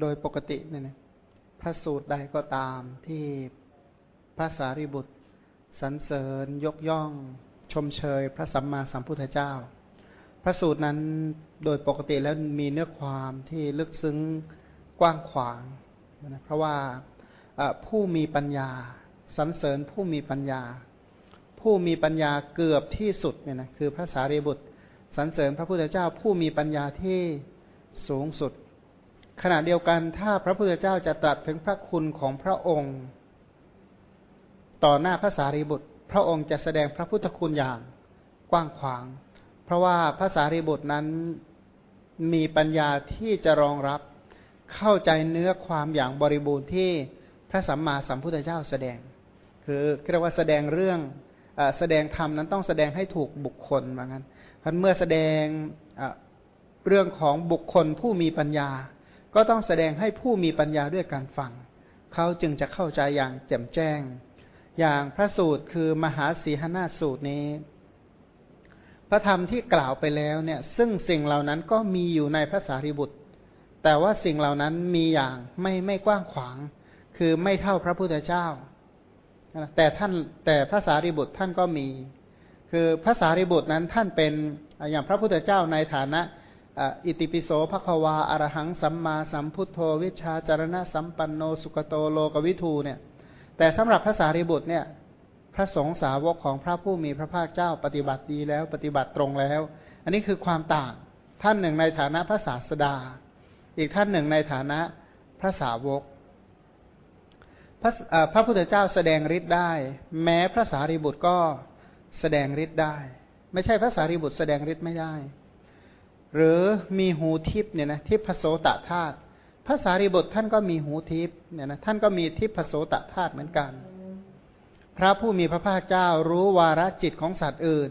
โดยปกติเนี่ยนะพระสูตรใดก็ตามที่พระสารีบุตรสรรเสริญยกย่อง ชมเชย พระสัมมาสัมพุทธเจ้า พระสูตรนั้นโดยปกติแล้วมีเนื้อความที่ลึกซึ้งกว้างขวางนะเพราะว่าผู้มีปัญญาสรรเสริญผู้มีปัญญา ผู้มีปัญญาเกือบที่สุดเนี่ยนะคือพระสารีบุตรสรรเสริญพระพุทธเจ้า ผู้มีปัญญาที่สูงสุด ขณะเดียวกันถ้าพระพุทธเจ้าจะตรัสถึงพระคุณของพระองค์ ต่อหน้าพระสารีบุตร พระองค์จะแสดงพระพุทธคุณอย่างกว้างขวาง เพราะว่าพระสารีบุตรนั้นมีปัญญาที่จะรองรับเข้าใจเนื้อความอย่างบริบูรณ์ที่พระสัมมาสัมพุทธเจ้าแสดง คือเรียกว่าแสดงเรื่องอแสดงธรรมนั้นต้องแสดงให้ถูกบุคคลเหมือนกันพันเมื่อแสดงเรื่องของบุคคลผู้มีปัญญา ก็ต้องแสดงให้ผู้มีปัญญาด้วยการฟัง เขาจึงจะเข้าใจอย่างแจ่มแจ้ง อย่างพระสูตรคือมหาสีหนาสูตรนี้ พระธรรมที่กล่าวไปแล้วเนี่ย ซึ่งสิ่งเหล่านั้นก็มีอยู่ในพระสารีบุตร แต่ว่าสิ่งเหล่านั้นมีอย่างไม่ไม่กว้างขวาง คือไม่เท่าพระพุทธเจ้า แต่ท่านแต่พระสารีบุตรท่านก็มี คือพระสารีบุตรนั้นท่านเป็นอย่างพระพุทธเจ้าในฐานะ อิติปิโสภควาอรหังสัมมาสัมพุทโธวิชาจารณะสัมปันโนสุกโตโลกวิทูเนี่ย แต่สำหรับพระสารีบุตรเนี่ย พระสงฆ์สาวกของพระผู้มีพระภาคเจ้าปฏิบัติดีแล้วปฏิบัติตรงแล้ว อันนี้คือความต่างท่านหนึ่งในฐานะพระศาสดา อีกท่านหนึ่งในฐานะพระสาวก พระพระพุทธเจ้าแสดงฤทธิ์ได้ แม้พระสารีบุตรก็แสดงฤทธิ์ได้ ไม่ใช่พระสารีบุตรแสดงฤทธิ์ไม่ได้ หรือมีหูทิพเนี่ยนะทิพโสตธาตุพระสารีบุตรท่านก็มีหูทิพเนี่ยนะท่านก็มีทิพโสตธาตุเหมือนกัน พระผู้มีพระภาคเจ้ารู้วาระจิตของสัตว์อื่น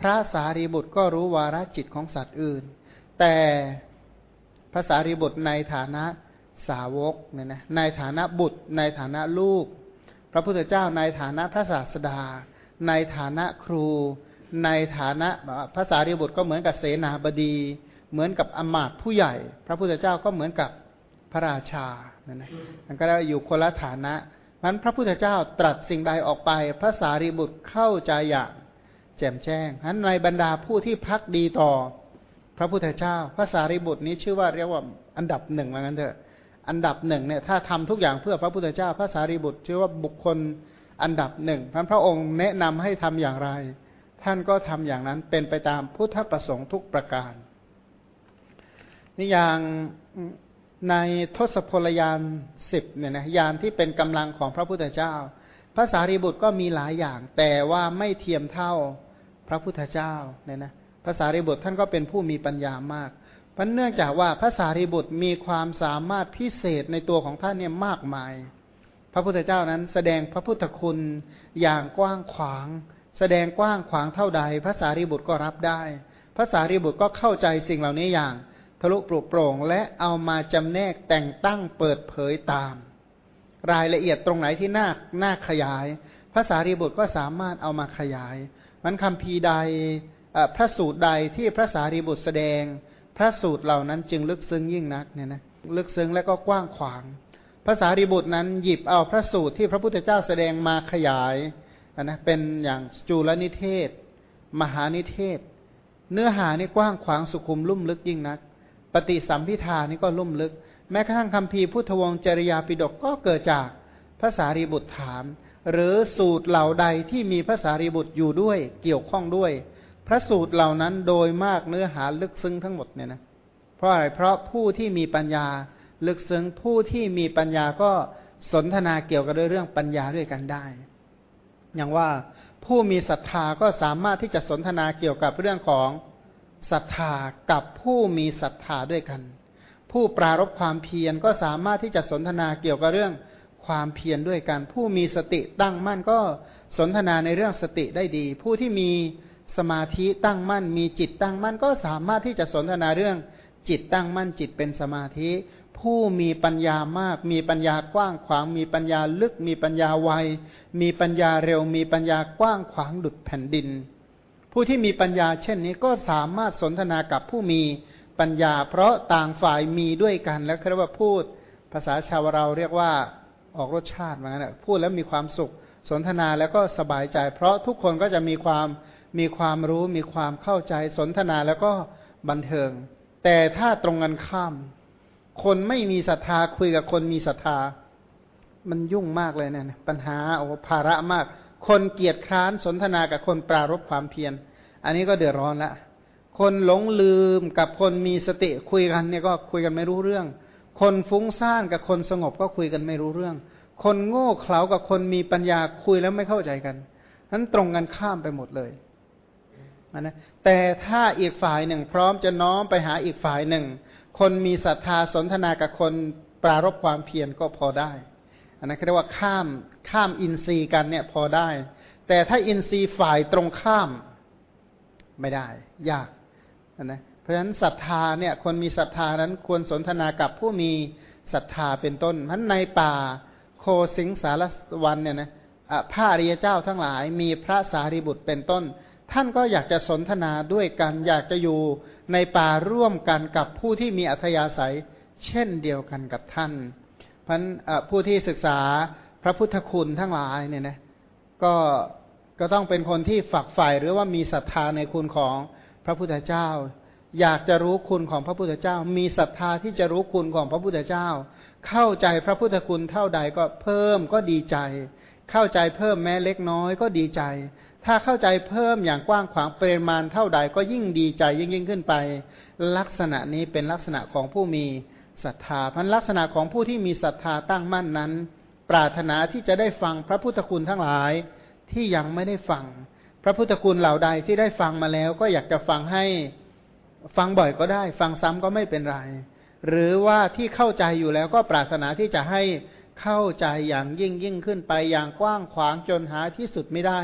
พระสารีบุตรก็รู้วาระจิตของสัตว์อื่น แต่พระสารีบุตรในฐานะสาวกเนี่ยนะในฐานะบุตร ในฐานะลูก พระพุทธเจ้าในฐานะพระศาสดา ในฐานะครู ในฐานะภาษารีบุตรก็เหมือนกับเสนาบดี เหมือนกับอมาตผู้ใหญ่ พระพุทธเจ้าก็เหมือนกับพระราชานั่นนะมันก็ได้อยู่คนละฐานะมันพระพุทธเจ้าตรัสสิ่งใดออกไปพระสารีบุตรเข้าใจอย่างแจ่มแจ้งนั้นในบรรดาผู้ที่พักดีต่อ พระพุทธเจ้าพระสารีบุตรนี้ชื่อว่าเรียกว่าอันดับหนึ่งเหมือนกันเถอะ อันดับหนึ่งเนี่ยถ้าทำทุกอย่างเพื่อพระพุทธเจ้าพระสารีบุตรชื่อว่าบุคคลอันดับหนึ่งพระองค์แนะนำให้ทำอย่างไร ท่านก็ทำอย่างนั้นเป็นไปตามพุทธประสงค์ทุกประการ นี่อย่างในทศพลยานสิบเนี่ยนะยานที่เป็นกำลังของพระพุทธเจ้าภาษารีบุตรก็มีหลายอย่าง แต่ว่าไม่เทียมเท่าพระพุทธเจ้าเนี่ยนะภาษารีบุตรท่านก็เป็นผู้มีปัญญามากเพราะเนื่องจากว่าภาษารีบุตรมีความสามารถพิเศษในตัวของท่านเนี่ยมากมาย พระพุทธเจ้านั้นแสดงพระพุทธคุณอย่างกว้างขวาง แสดงกว้างขวางเท่าใดพระสารีบุตรก็รับได้พระสารีบุตรก็เข้าใจสิ่งเหล่านี้อย่าง ทะลุปลุกโปร่ง และเอามาจำแนกแต่งตั้งเปิดเผยตาม รายละเอียดตรงไหนที่น่าน่าขยายพระสารีบุตรก็สามารถเอามาขยาย มันคำพีใดพระสูตรใดที่พระสารีบุตรแสดง พระสูตรเหล่านั้นจึงลึกซึ้งยิ่งนักเนี่ยนะลึกซึ้งและก็กว้างขวางภาษาริบุตรนั้นหยิบเอาพระสูตรที่พระพุทธเจ้าแสดงมาขยายนะเป็นอย่างจูลนิเทศ มหานิเทศ เนื้อหานี่กว้างขวางสุขุมลุ่มลึกยิ่งนัก ปฏิสัมพิธานี่ก็ลุ่มลึก แม้กระทั่งคำพีพุทธวงศ์จริยาปิฎกก็เกิดจากภาษารีบุตรถาม หรือสูตรเหล่าใดที่มีภาษารีบุตรอยู่ด้วยเกี่ยวข้องด้วย พระสูตรเหล่านั้นโดยมากเนื้อหาลึกซึ้งทั้งหมดเนี่ยนะเพราะอะไรเพราะผู้ที่มีปัญญาลึกซึ้งผู้ที่มีปัญญาก็สนทนาเกี่ยวกับเรื่องปัญญาด้วยกันได้ อย่างว่าผู้มีศรัทธาก็สามารถที่จะสนทนาเกี่ยวกับเรื่องของ ศรัทธากับผู้มีศรัทธาด้วยกัน ผู้ปรารบความเพียรก็สามารถที่จะสนทนาเกี่ยวกับเรื่องความเพียรด้วยกัน ผู้มีสติตั้งมั่นก็สนทนาในเรื่องสติได้ดี ผู้ที่มีสมาธิตั้งมั่น มีจิตตั้งมั่น ก็สามารถที่จะสนทนาเรื่องจิตตั้งมั่นจิตเป็นสมาธิ ผู้มีปัญญามาก มีปัญญากว้างขวาง มีปัญญาลึก มีปัญญาไวมีปัญญาเร็ว มีปัญญากว้างขวางดุดแผ่นดิน ผู้ที่มีปัญญาเช่นนี้ก็สามารถสนทนากับผู้มีปัญญา เพราะต่างฝ่ายมีด้วยกันและเรียกว่าพูดภาษาชาวเราเรียกว่าออกรสชาติเหมือนกันพูดแล้วมีความสุข สนทนาแล้วก็สบายใจ เพราะทุกคนก็จะมีความมีความรู้มีความเข้าใจสนทนาแล้วก็บันเทิง แต่ถ้าตรงกันข้าม คนไม่มีศรัทธาคุยกับคนมีศรัทธา มันยุ่งมากเลยเนี่ยปัญหาโอ้ภาระมาก คนเกียจคร้านสนทนากับคนปรารบความเพียร อันนี้ก็เดือดร้อนละ คนหลงลืมกับคนมีสติคุยกันเนี่ยก็คุยกันไม่รู้เรื่อง คนฟุ้งซ่านกับคนสงบก็คุยกันไม่รู้เรื่อง คนโง่เขลากับคนมีปัญญาคุยแล้วไม่เข้าใจกันนั้นตรงกันข้ามไปหมดเลยนะแต่ถ้าอีกฝ่ายหนึ่งพร้อมจะน้อมไปหาอีกฝ่ายหนึ่ง คนมีศรัทธาสนทนากับคนปรารบความเพียรก็พอได้อันนั้นเรียกว่าข้ามข้ามอินทรีย์กันเนี่ยพอได้ แต่ถ้าอินทรีย์ฝ่ายตรงข้าม ไม่ได้ ยากนะเพราะฉะนั้นศรัทธาเนี่ย คนมีศรัทธานั้นควรสนทนากับผู้มีศรัทธาเป็นต้นพันในป่าโคสิงสารวันเนี่ยนะพระอริยเจ้าทั้งหลายมีพระสารีบุตรเป็นต้น ท่านก็อยากจะสนทนาด้วยกัน อยากจะอยู่ในป่าร่วมกันกับผู้ที่มีอัธยาศัย เช่นเดียวกันกับท่านพันผู้ที่ศึกษาพระพุทธคุณทั้งหลายเนี่ยนะก็ ก็ต้องเป็นคนที่ฝักใฝ่หรือว่ามีศรัทธาในคุณของพระพุทธเจ้า อยากจะรู้คุณของพระพุทธเจ้า มีศรัทธาที่จะรู้คุณของพระพุทธเจ้า เข้าใจพระพุทธคุณเท่าใดก็เพิ่มก็ดีใจ เข้าใจเพิ่มแม้เล็กน้อยก็ดีใจ ถ้าเข้าใจเพิ่มอย่างกว้างขวางปริมาณเท่าใดก็ยิ่งดีใจยิ่งยิ่งขึ้นไป ลักษณะนี้เป็นลักษณะของผู้มีศรัทธาพันลักษณะของผู้ที่มีศรัทธาตั้งมั่นนั้น ปรารถนาที่จะได้ฟังพระพุทธคุณทั้งหลาย ที่ยังไม่ได้ฟัง พระพุทธคุณเหล่าใดที่ได้ฟังมาแล้ว ก็อยากจะฟังให้ฟังบ่อยก็ได้ ฟังซ้ำก็ไม่เป็นไร หรือว่าที่เข้าใจอยู่แล้วก็ปรารถนาที่จะให้เข้าใจอย่างยิ่งยิ่งขึ้นไปอย่างกว้างขวางจนหาที่สุดไม่ได้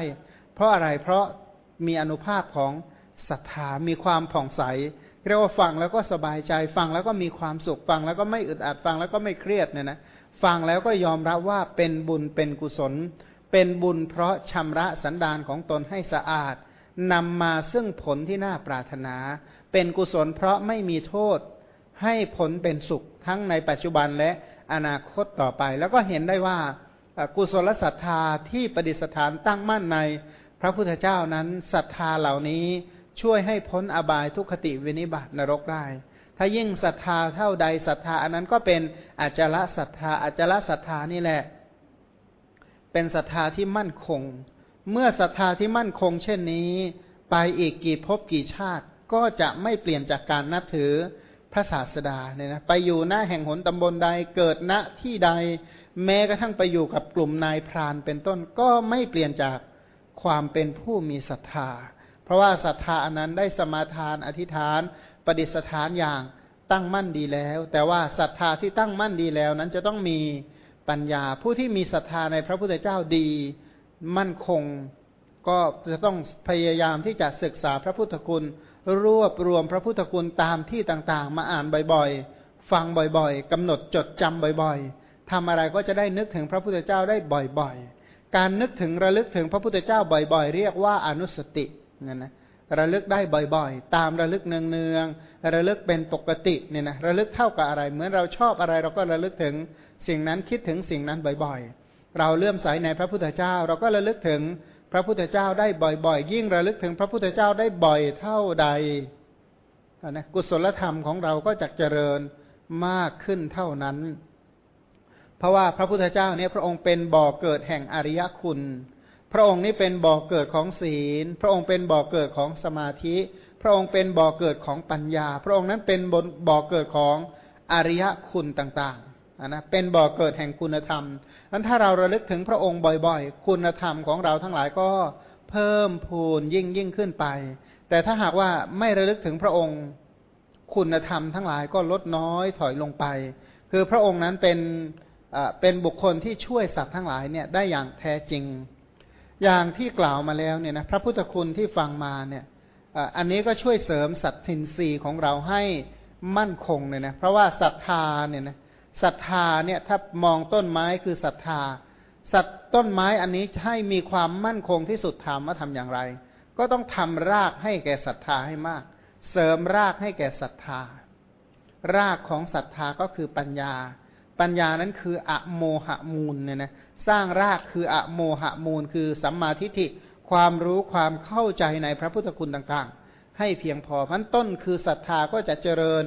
เพราะอะไรเพราะมีอนุภาพของศรัทธามีความผ่องใสเรียกว่าฟังแล้วก็สบายใจฟังแล้วก็มีความสุขฟังแล้วก็ไม่อึดอัดฟังแล้วก็ไม่เครียดเนี่ยนะฟังแล้วก็ยอมรับว่าเป็นบุญเป็นกุศล เป็นบุญเพราะชำระสันดานของตนให้สะอาดนำมาซึ่งผลที่น่าปรารถนา เป็นกุศลเพราะไม่มีโทษให้ผลเป็นสุขทั้งในปัจจุบันและอนาคตต่อไป แล้วก็เห็นได้ว่ากุศลศรัทธาที่ประดิษฐานตั้งมั่นใน พระพุทธเจ้านั้นศรัทธาเหล่านี้ช่วยให้พ้นอบายทุกขติวินิบาตนรกได้ ถ้ายิ่งศรัทธาเท่าใดศรัทธาอันนั้นก็เป็นอจละศรัทธาอจละศรัทธานี่แหละ เป็นศรัทธาที่มั่นคง เมื่อศรัทธาที่มั่นคง เช่นนี้ ไปอีกกี่ภพกี่ชาติก็จะไม่เปลี่ยนจากการนับถือพระศาสดาเนี่ยนะไปอยู่หน้าแห่งหนตำบลใดเกิดณที่ใด แม้กระทั่งไปอยู่กับกลุ่มนายพรานเป็นต้นก็ไม่เปลี่ยนจากความเป็นผู้มีศรัทธา เพราะว่าศรัทธาอันนั้นได้สมาทานอธิษฐานประดิษฐานอย่างตั้งมั่นดีแล้ว แต่ว่าศรัทธาที่ตั้งมั่นดีแล้วนั้นจะต้องมี ปัญญา ผู้ที่มีศรัทธาในพระพุทธเจ้าดี มั่นคง ก็จะต้องพยายามที่จะศึกษาพระพุทธคุณ รวบรวมพระพุทธคุณตามที่ต่างๆ มาอ่านบ่อยๆ ฟังบ่อยๆกำหนดจดจำบ่อยๆทำอะไรก็จะได้นึกถึงพระพุทธเจ้าได้บ่อยๆ การนึกถึงระลึกถึงพระพุทธเจ้าบ่อยๆ เรียกว่าอนุสติเนี่ยนะระลึกได้บ่อยๆ ตามระลึกเนืองๆ ระลึกเป็นปกติเนี่ยนะ ระลึกเท่ากับอะไร เหมือนเราชอบอะไรเราก็ระลึกถึง สิ่งนั้นคิดถึงสิ่งนั้นบ่อยๆ เราเลื่อมใสในพระพุทธเจ้า เราก็ระลึกถึงพระพุทธเจ้าได้บ่อยๆ ยิ่งระลึกถึงพระพุทธเจ้าได้บ่อยเท่าใดนะกุศลธรรมของเราก็จะเจริญมากขึ้นเท่านั้น เพราะว่าพระพุทธเจ้าเนี่ยพระองค์เป็นบ่อเกิดแห่งอริยคุณ พระองค์นี้เป็นบ่อเกิดของศีล พระองค์เป็นบ่อเกิดของสมาธิ พระองค์เป็นบ่อเกิดของปัญญา พระองค์นั้นเป็นบ่อเกิดของอริยคุณต่างๆ นะเป็นบ่อเกิดแห่งคุณธรรมนั้นถ้าเราระลึกถึงพระองค์บ่อยๆ คุณธรรมของเราทั้งหลายก็เพิ่มพูนยิ่งยิ่งขึ้นไป แต่ถ้าหากว่าไม่ระลึกถึงพระองค์คุณธรรมทั้งหลายก็ลดน้อยถอยลงไป คือพระองค์นั้นเป็นเป็นบุคคลที่ช่วยสัตว์ทั้งหลายเนี่ยได้อย่างแท้จริง อย่างที่กล่าวมาแล้วเนี่ยนะพระพุทธคุณที่ฟังมาเนี่ยอันนี้ก็ช่วยเสริมสัตทินรีของเราให้มั่นคงเลยนะเพราะว่าศรัทธาเนี่ยนะ ศรัทธาเนี่ยถ้ามองต้นไม้คือศรัทธาสัตต้นไม้อันนี้ให้มีความมั่นคงที่สุดถามว่าทำอย่างไร ก็ต้องทำรากให้แก่ศรัทธาให้มาก เสริมรากให้แก่ศรัทธา รากของศรัทธาก็คือปัญญา ปัญญานั้นคืออะโมหะมูลเนี่ยนะสร้างรากคืออะโมหะมูล คือสัมมาทิฏฐิความรู้ความเข้าใจในพระพุทธคุณต่างๆ ให้เพียงพอพันต้นคือศรัทธาก็จะเจริญ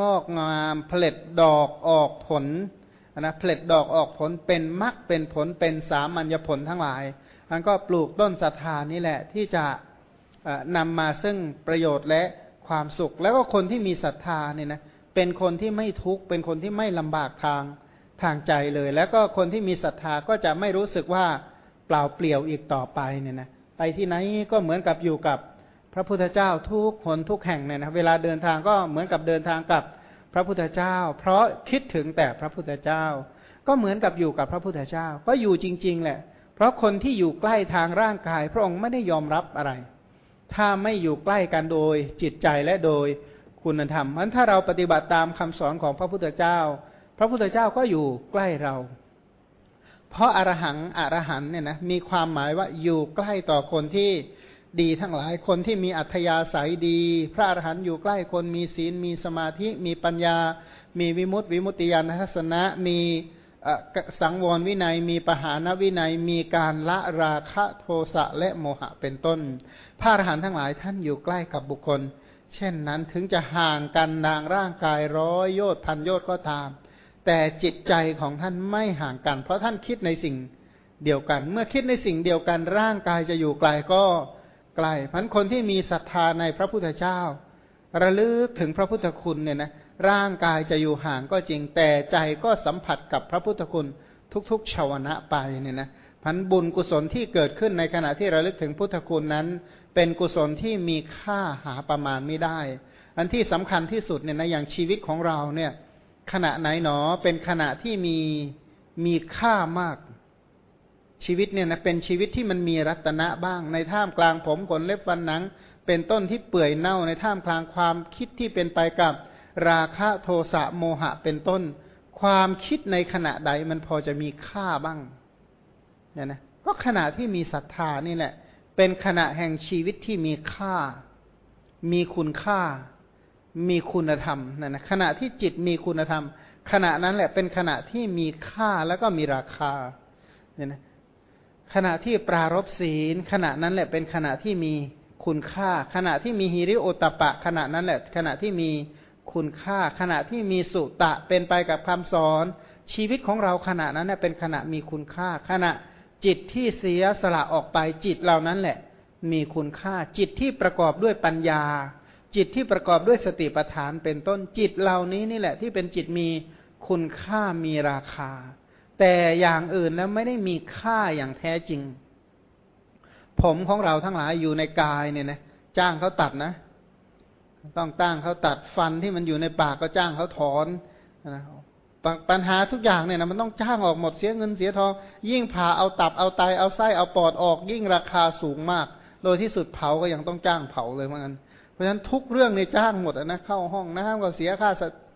งอกงามผลิตดอกออกผลนะผลิตดอกออกผลเป็นมรรคเป็นผลเป็นสามัญญผลทั้งหลายมันก็ปลูกต้นศรัทธานี่แหละที่จะนำมาซึ่งประโยชน์และความสุข แล้วก็คนที่มีศรัทธาเนี่ยนะเป็นคนที่ไม่ทุกข์เป็นคนที่ไม่ลำบากทางทางใจเลย แล้วก็คนที่มีศรัทธาก็จะไม่รู้สึกว่าเปล่าเปลี่ยวอีกต่อไปเนี่ยนะไปที่ไหนก็เหมือนกับอยู่กับ ระพุทธเจ้าทุกคนทุกแห่งเนี่ยนะเวลาเดินทางก็เหมือนกับเดินทางกับพระพุทธเจ้า เพราะคิดถึงแต่พระพุทธเจ้า ก็เหมือนกับอยู่กับพระพุทธเจ้า ก็อยู่จริง ๆ แหละ เพราะคนที่อยู่ใกล้ทางร่างกาย พระองค์ไม่ได้ยอมรับอะไร ถ้าไม่อยู่ใกล้กันโดยจิตใจและโดยคุณธรรมเพราะถ้าเราปฏิบัติตามคำสอนของพระพุทธเจ้า พระพุทธเจ้าก็อยู่ใกล้เรา เพราะอรหังอรหันเนี่ยนะมีความหมายว่าอยู่ใกล้ต่อคนที่ ดีทั้งหลายคนที่มีอัธยาศัยดี พระอรหันต์อยู่ใกล้คนมีศีล มีสมาธิ มีปัญญา มีวิมุตติวิมุตติญาณทัศนะ มีสังวรวินัย มีปหานวินัย มีการละราคะโทสะและโมหะเป็นต้น พระอรหันต์ทั้งหลายท่านอยู่ใกล้กับบุคคล เช่นนั้นถึงจะห่างกันดางร่างกายร้อยโยชน์พันโยชน์ก็ตาม แต่จิตใจของท่านไม่ห่างกัน เพราะท่านคิดในสิ่งเดียวกัน เมื่อคิดในสิ่งเดียวกันร่างกายจะอยู่ไกลก็ ใกล้พันคนที่มีศรัทธาในพระพุทธเจ้า ระลึกถึงพระพุทธคุณเนี่ยนะร่างกายจะอยู่ห่างก็จริงแต่ใจก็สัมผัสกับพระพุทธคุณทุกๆชาวนะไปเนี่ยนะพันบุญกุศลที่เกิดขึ้นในขณะที่ระลึกถึงพุทธคุณนั้น เป็นกุศลที่มีค่าหาประมาณไม่ได้ อันที่สำคัญที่สุดเนี่ยนะอย่างชีวิตของเราเนี่ย ขณะไหนหนอเป็นขณะที่มีมีค่ามาก ชีวิตเนี่ยนะเป็นชีวิตที่มันมีรัตนะบ้าง ในท่ามกลางผมขนเล็บฟันหนัง เป็นต้นที่เปื่อยเน่าในท่ามกลางความคิดที่เป็นไปกับราคะโทสะโมหะเป็นต้น ความคิดในขณะใดมันพอจะมีค่าบ้างเนี่ยนะก็ขณะที่มีศรัทธานี่แหละ เป็นขณะแห่งชีวิตที่มีค่า มีคุณค่า มีคุณธรรมนั่นนะขณะที่จิตมีคุณธรรม ขณะนั้นแหละเป็นขณะที่มีค่าแล้วก็มีราคาเนี่ยนะ ขณะที่ปรารบศีล ขณะนั้นแหละเป็นขณะที่มีคุณค่า ขณะที่มีฮิริโอตปะ ขณะนั้นแหละ ขณะที่มีคุณค่า ขณะที่มีสุตะเป็นไปกับคำสอน ชีวิตของเราขณะนั้นเน่ยเป็นขณะมีคุณค่า ขณะจิตที่เสียสละออกไปจิตเหล่านั้นแหละ มีคุณค่าจิตที่ประกอบด้วยปัญญา จิตที่ประกอบด้วยสติปัฏฐานเป็นต้นจิตเหล่านี้นี่แหละที่เป็นจิตมีคุณค่ามีราคา แต่อย่างอื่นแล้วไม่ได้มีค่าอย่างแท้จริง ผมของเราทั้งหลายอยู่ในกายเนี่ยนะจ้างเขาตัดนะ ต้องตั้งเขาตัดฟันที่มันอยู่ในปากก็จ้างเขาถอนนะปัญหาทุกอย่างเนี่ยนะมันต้องจ้างออกหมดเสียเงินเสียทอง ยิ่งผ่าเอาตับเอาไตเอาไส้เอาปอดออก ยิ่งราคาสูงมาก โดยที่สุดเผาก็ยังต้องจ้างเผาเลยเหมือนกันเพราะฉะนั้นทุกเรื่องในจ้างหมดนะเข้าห้องน้ำก็เสียค่า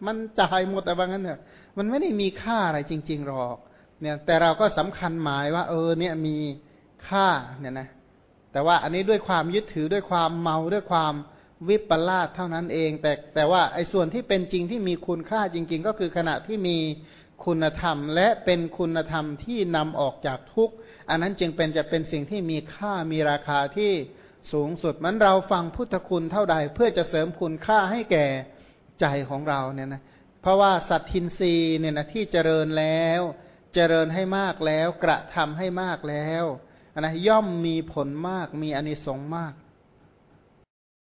มันจ่ายหมดแต่บางนั้นเนี่ยมันไม่ได้มีค่าอะไรจริง ๆหรอก เนี่ยแต่เราก็สำคัญหมายว่า เออเนี่ยมีค่าเนี่ยนะแต่ว่าอันนี้ด้วยความยึดถือด้วยความเมาด้วยความวิปลาสเท่านั้นเอง แต่แต่ว่าไอ้ส่วนที่เป็นจริงที่มีคุณค่าจริง ๆ ก็คือขณะที่มีคุณธรรม และเป็นคุณธรรมที่นำออกจากทุกข์อันนั้นจึงเป็นจะเป็นสิ่งที่มีค่ามีราคาที่สูงสุดมันเราฟังพุทธคุณเท่าใด เพื่อจะเสริมคุณค่าให้แก่ใจของเราเนี่ยนะเพราะว่าสัตทินรีเนี่ยนะที่เจริญแล้ว เจริญให้มากแล้ว กระทำให้มากแล้วนะย่อมมีผลมากมีอนิสงส์มาก